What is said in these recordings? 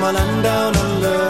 from a land down under. Women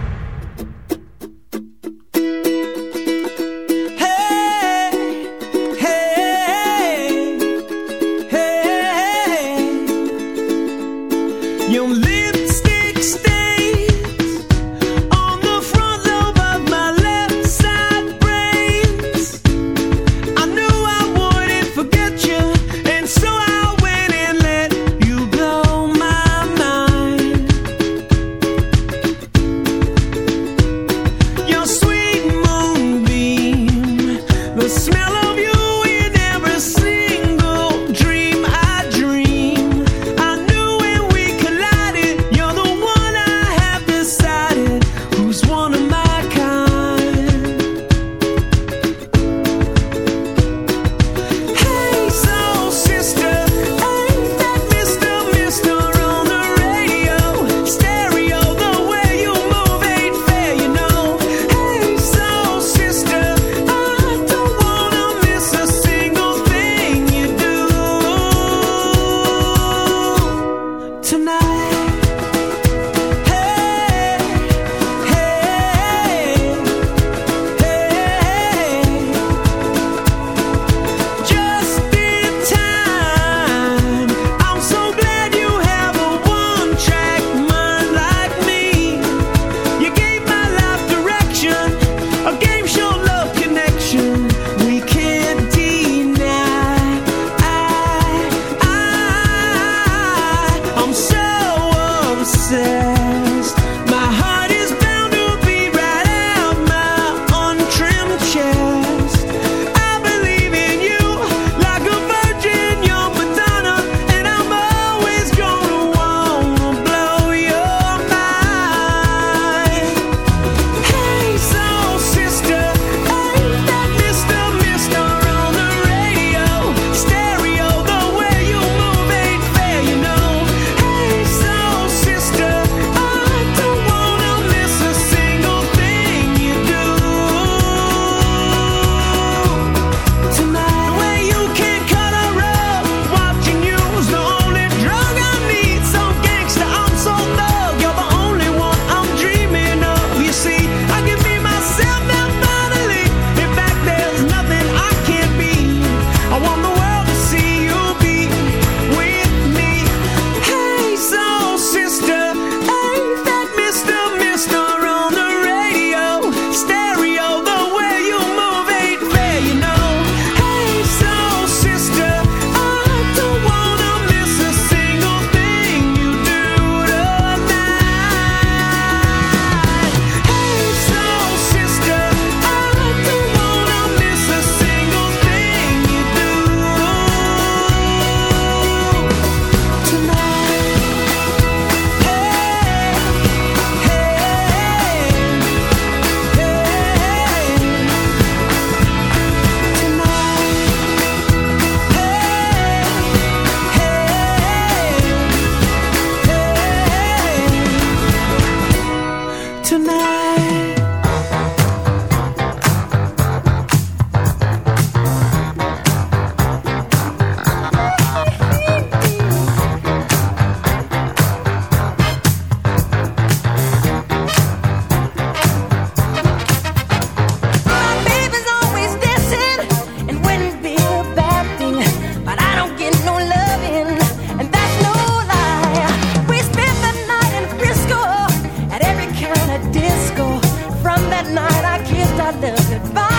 the goodbye.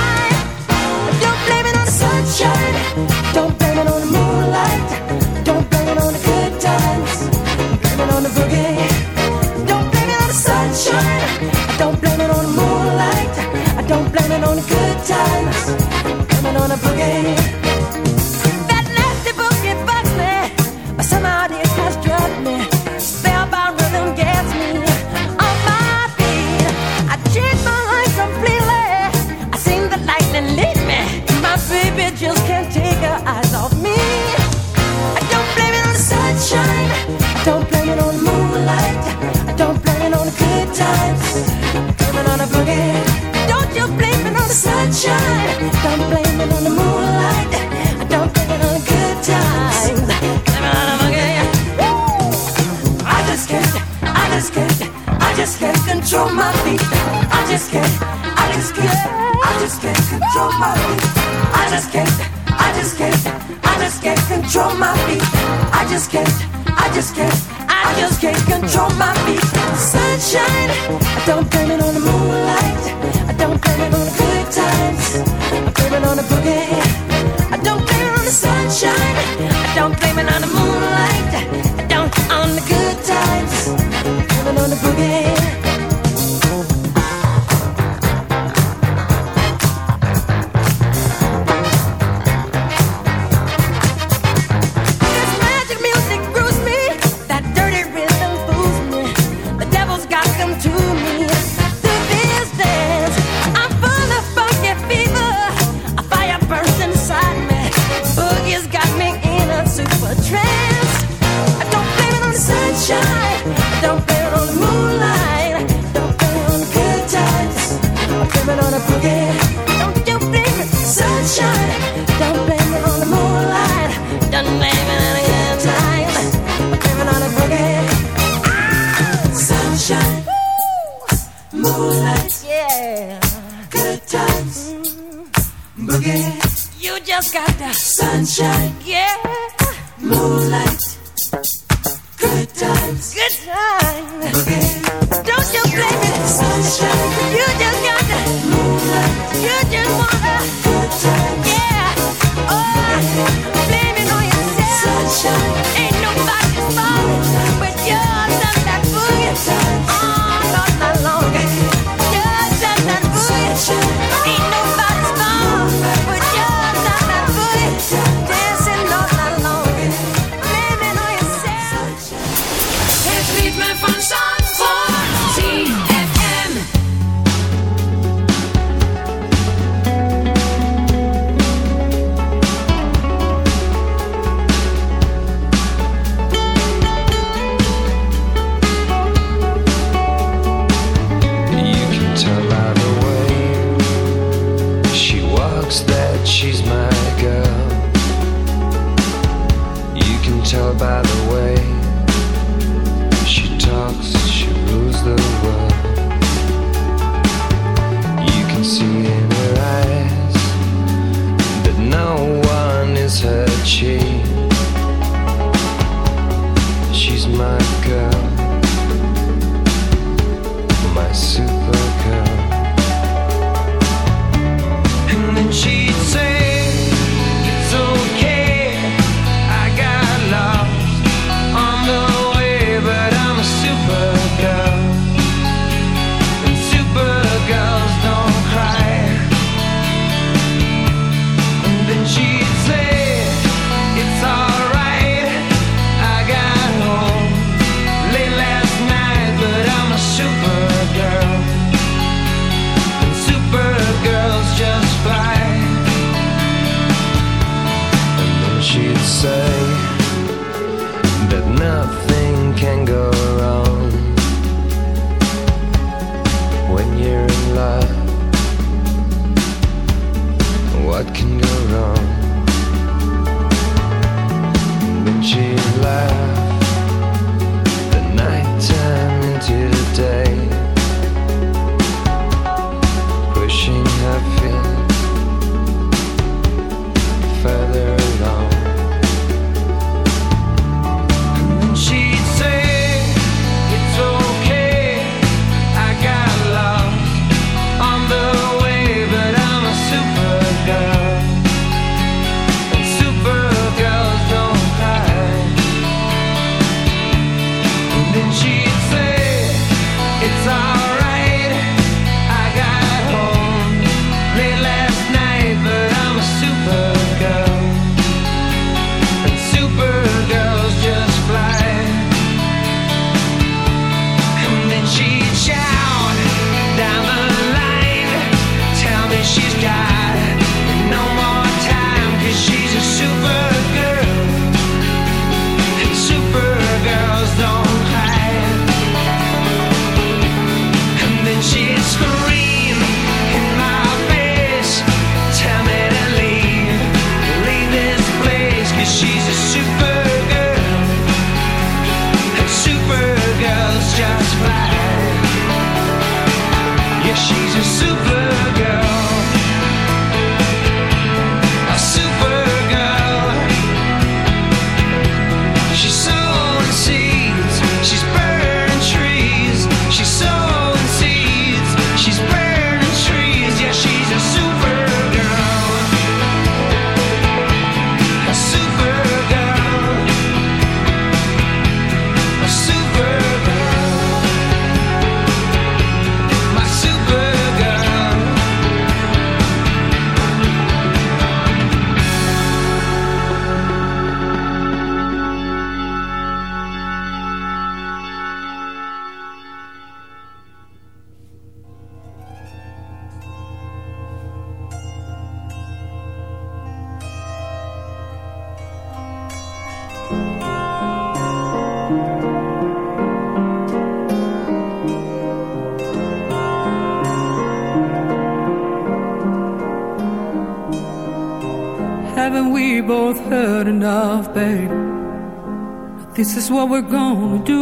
Is what we're gonna do.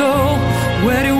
Where do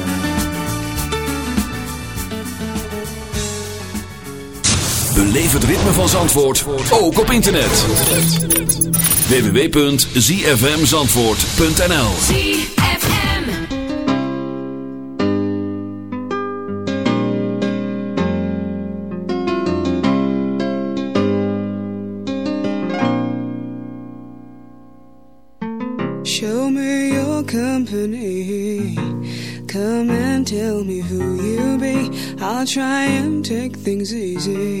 Beleef het ritme van Zandvoort, ook op internet. www.zfmzandvoort.nl ZFM. Show me your company. Come and tell me who you be. I'll try and take things easy.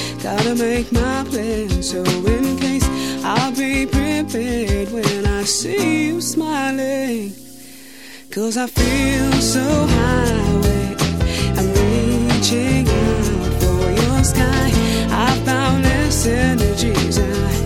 Gotta make my plan, so in case I'll be prepared when I see you smiling. Cause I feel so high I'm reaching out for your sky. I found energies. I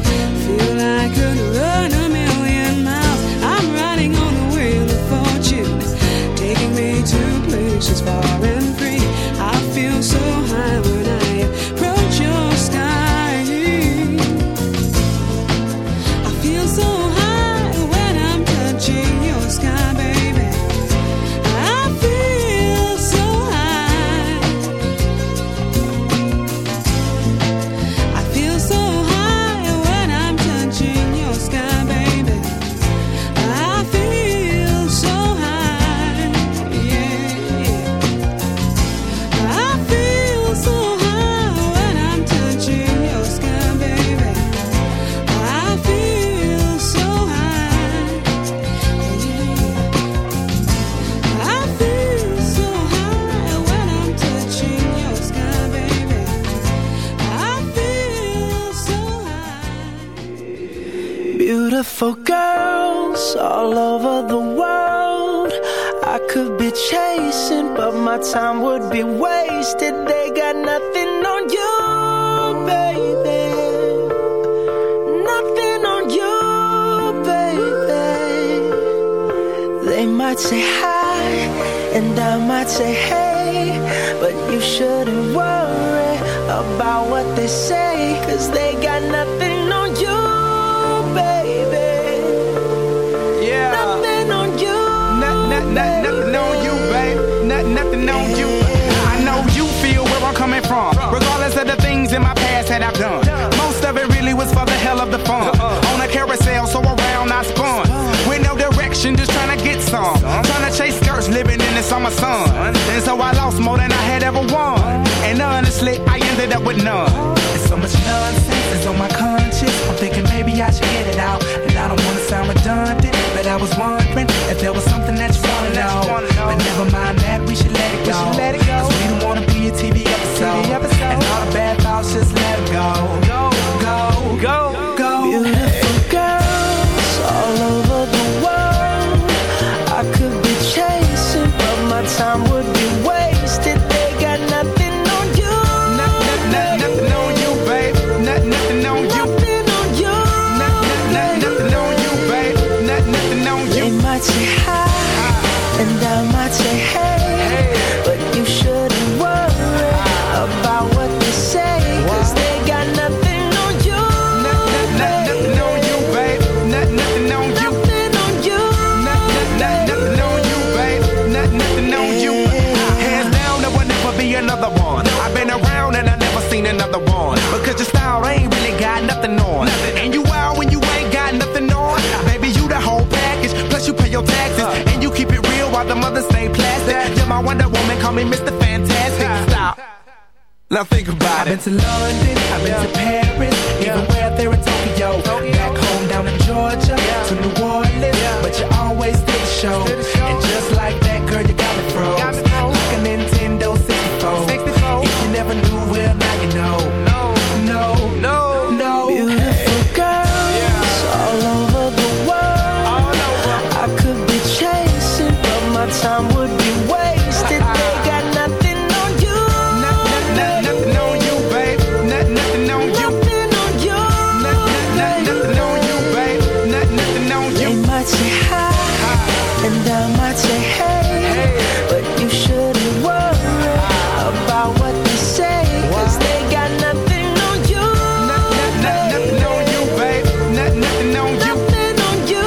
And so I lost more than I had ever won. And honestly, I ended up with none. There's so much nonsense is on my conscience. I'm thinking maybe I should get it out. And I don't wanna sound redundant, but I was wondering if there was something that you wanna know. But never mind that, we should let it go. We, let it go. Cause we don't wanna be a TV episode. And all the bad thoughts, just let 'em go. Go, go, go, me Mr. Fantastic. Stop. Now think about it. I've been to London, I've been to Paris, even where there in Tokyo. Back might say hi, and I might say hey, but you shouldn't worry about what they say, cause they got nothing on you. Nothing on you, babe. Nothing on you. Nothing on you.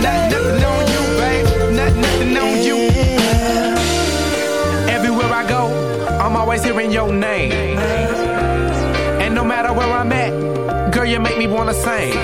Nothing on you, babe. Nothing on you. Everywhere I go, I'm always hearing your name. And no matter where I'm at, girl, you make me wanna sing.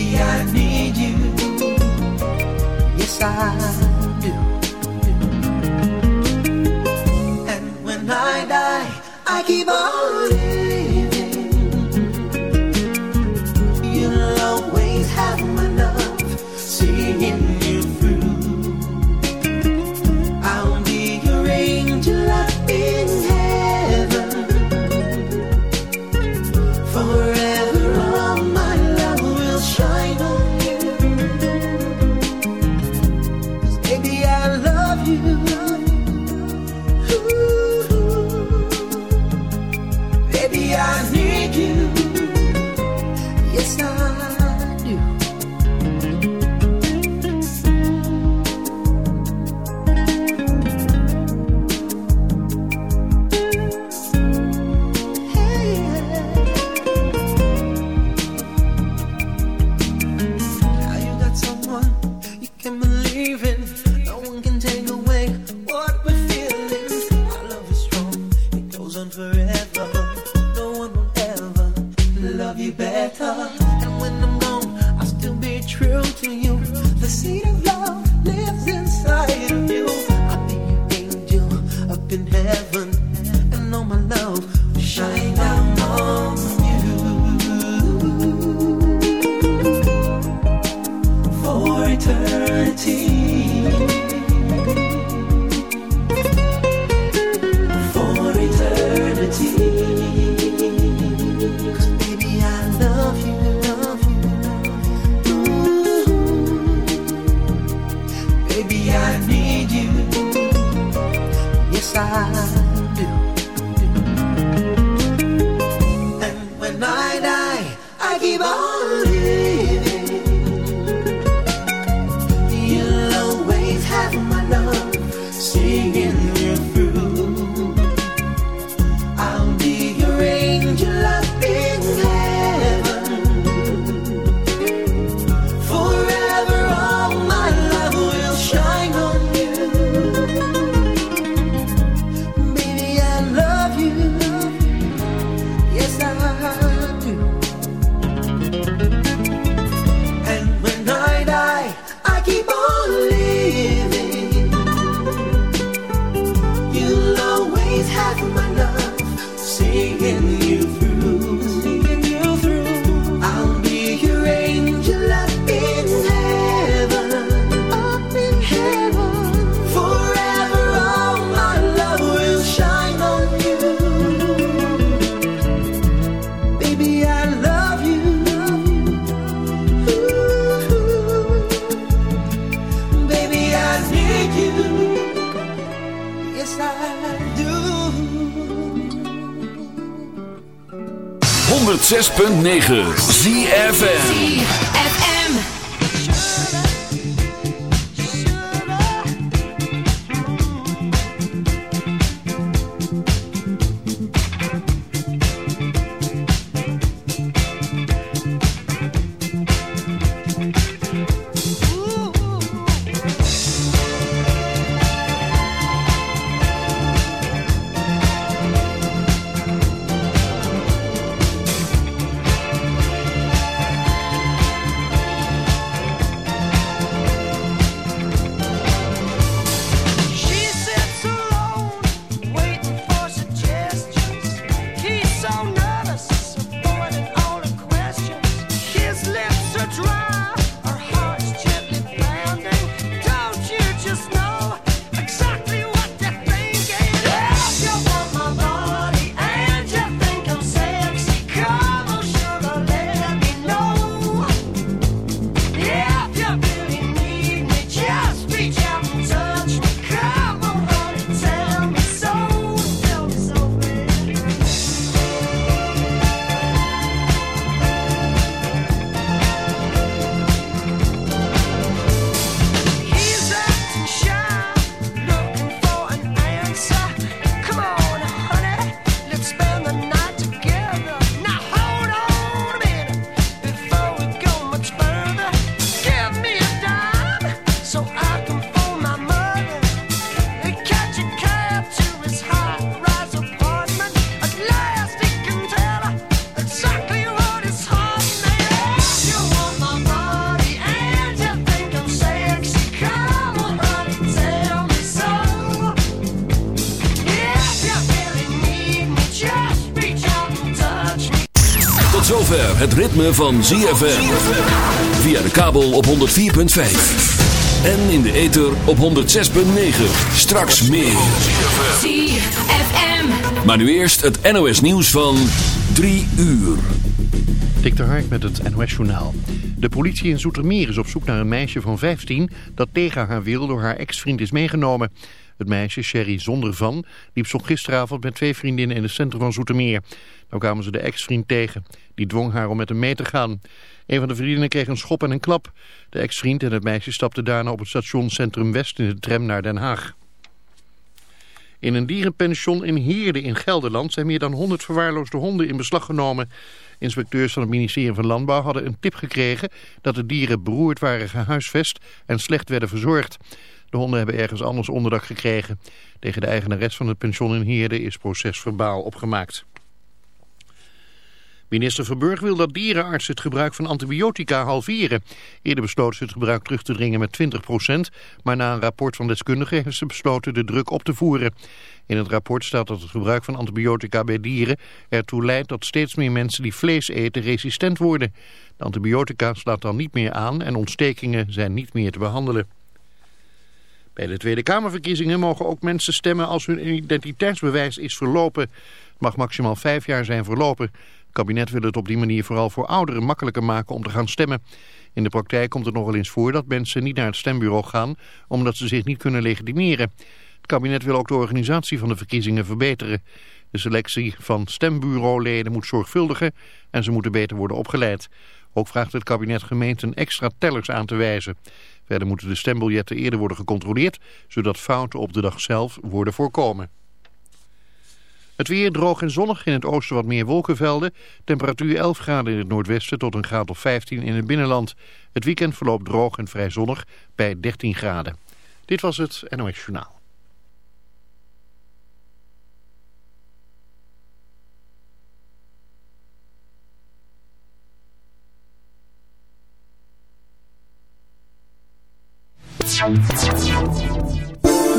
I need you. Yes, I do. And when I die, I keep on. And when I die, I give all. 106.9 ZFN ritme van ZFM. Via de kabel op 104.5. En in de ether op 106.9. Straks meer. ZFM. Maar nu eerst het NOS nieuws van 3 uur. Dik de Hark met het NOS Journaal. De politie in Zoetermeer is op zoek naar een meisje van 15 dat tegen haar wil door haar ex-vriend is meegenomen. Het meisje, Sherry Zonder Van, liep zo gisteravond met twee vriendinnen in het centrum van Zoetermeer. Nou kwamen ze de ex-vriend tegen. Die dwong haar om met hem mee te gaan. Een van de vriendinnen kreeg een schop en een klap. De ex-vriend en het meisje stapten daarna op het station Centrum West in de tram naar Den Haag. In een dierenpension in Heerde in Gelderland zijn meer dan 100 verwaarloosde honden in beslag genomen. Inspecteurs van het ministerie van Landbouw hadden een tip gekregen dat de dieren beroerd waren gehuisvest en slecht werden verzorgd. De honden hebben ergens anders onderdak gekregen. Tegen de eigenares van het pension in Heerde is procesverbaal opgemaakt. Minister Verburg wil dat dierenartsen het gebruik van antibiotica halveren. Eerder besloten ze het gebruik terug te dringen met 20%, maar na een rapport van deskundigen hebben ze besloten de druk op te voeren. In het rapport staat dat het gebruik van antibiotica bij dieren ertoe leidt dat steeds meer mensen die vlees eten resistent worden. De antibiotica slaat dan niet meer aan en ontstekingen zijn niet meer te behandelen. Bij de Tweede Kamerverkiezingen mogen ook mensen stemmen als hun identiteitsbewijs is verlopen. Het mag maximaal vijf jaar zijn verlopen. Het kabinet wil het op die manier vooral voor ouderen makkelijker maken om te gaan stemmen. In de praktijk komt het nog wel eens voor dat mensen niet naar het stembureau gaan omdat ze zich niet kunnen legitimeren. Het kabinet wil ook de organisatie van de verkiezingen verbeteren. De selectie van stembureauleden moet zorgvuldiger en ze moeten beter worden opgeleid. Ook vraagt het kabinet gemeenten extra tellers aan te wijzen. Verder moeten de stembiljetten eerder worden gecontroleerd, zodat fouten op de dag zelf worden voorkomen. Het weer droog en zonnig, in het oosten wat meer wolkenvelden. Temperatuur 11 graden in het noordwesten tot een graad of 15 in het binnenland. Het weekend verloopt droog en vrij zonnig bij 13 graden. Dit was het NOS Journaal. 違う違う違う。